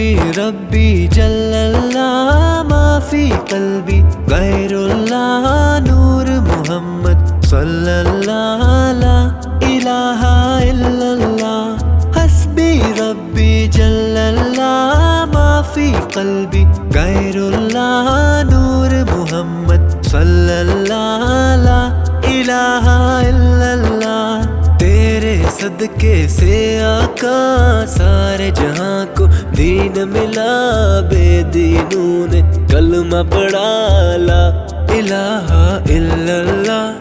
ربی ربی جل اللہ، معافی قلبی، غیر اللہ، نور محمد صلی اللہ لا الہ الا اللہ۔ حسبی ربی جل اللہ، معافی قلبی، غیر اللہ، نور محمد صلی اللہ لا الہ الا اللہ۔ تیرے صدقے سے آقا، سارے جہاں کو دین ملا، بے دینوں نے کلمہ پڑھا لا۔ الہ الا اللہ،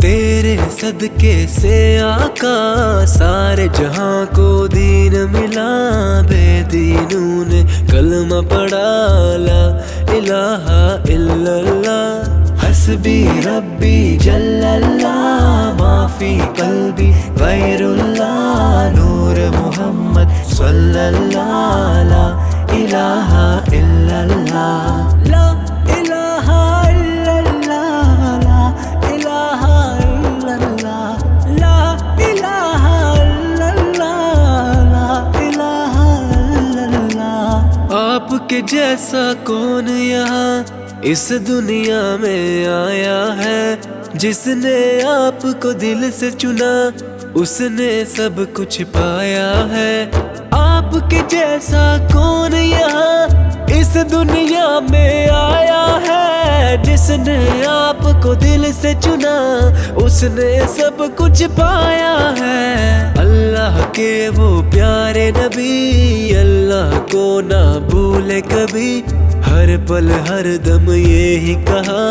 تیرے صدقے سے آقا۔ سارے جہاں کو دین ملا، بے دینوں نے کلمہ پڑھا لا۔ الہ الا اللہ، حسبی ربی جل اللہ، معافی قلبی غیر اللہ، نور محمد صلی لا لا الہ لا لا لا آپ کے جیسا کون یہاں اس دنیا میں آیا ہے جس نے آپ کو دل سے چنا اس نے سب کچھ پایا ہے کے جیسا کون یہاں اس دنیا میں آیا ہے؟ جس نے آپ کو دل سے چنا، اس نے سب کچھ پایا ہے۔ اللہ کے وہ پیارے نبی، اللہ کو نہ بھولے کبھی۔ ہر پل، ہر دم یہی کہا،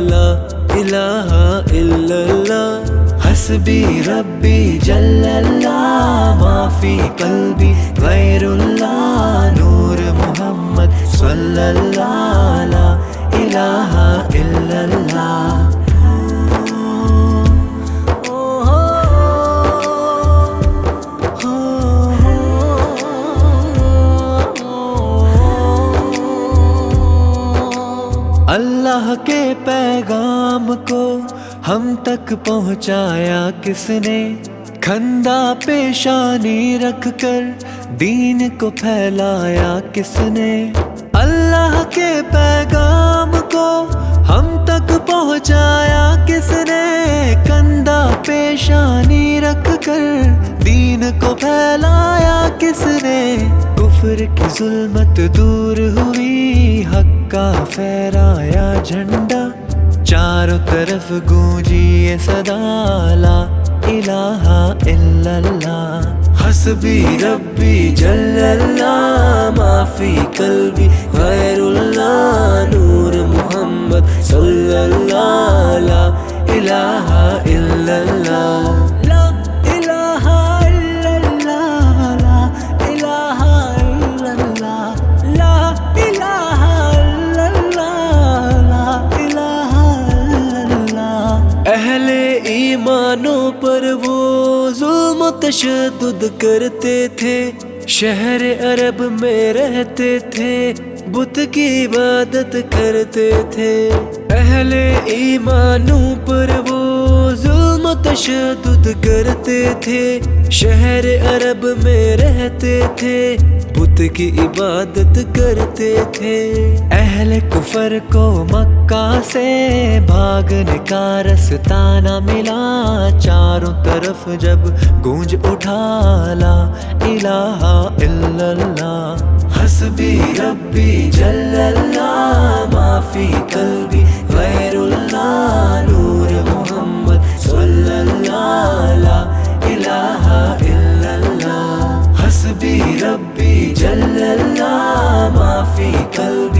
لا الہ الا اللہ۔ حسبی ربی جل اللہ ما فی قلبی غیر اللہ، نور محمد صلی اللہ لا الہ الا اللہ اللہ کے پیغام کو ہم تک پہنچایا کس نے؟ کھندہ پیشانی رکھ کر دین کو پھیلایا کس نے؟ اللہ کے پیغام کو ہم تک پہنچایا کس نے؟ کندھا پیشانی رکھ کر دین کو پھیلایا کس نے؟ کفر کی ظلمت دور ہوئی، حق کا پھیرایا جھنڈا چاروں طرف گونجی یہ صدا لا الہ الا اللہ۔ حسبی ربی جل اللہ، معافی قلبی غیر اللہ، نور محمد صلی اللہ ہم تشدد کرتے تھے، شہر عرب میں رہتے تھے، بت کی عبادت کرتے تھے۔ اہل ایمانوں پر وہ ظلم تشدد کرتے تھے، شہر عرب میں رہتے تھے۔ بت کی عبادت کرتے تھے۔ اہل کفر کو مکہ سے بھاگنے کا رستہ نہ ملا۔ چاروں طرف جب گونج اٹھالا، الہ الا اللہ۔ حسبی ربی جل اللہ، معافی قلبی غیر ربي جل الله ما في قلبي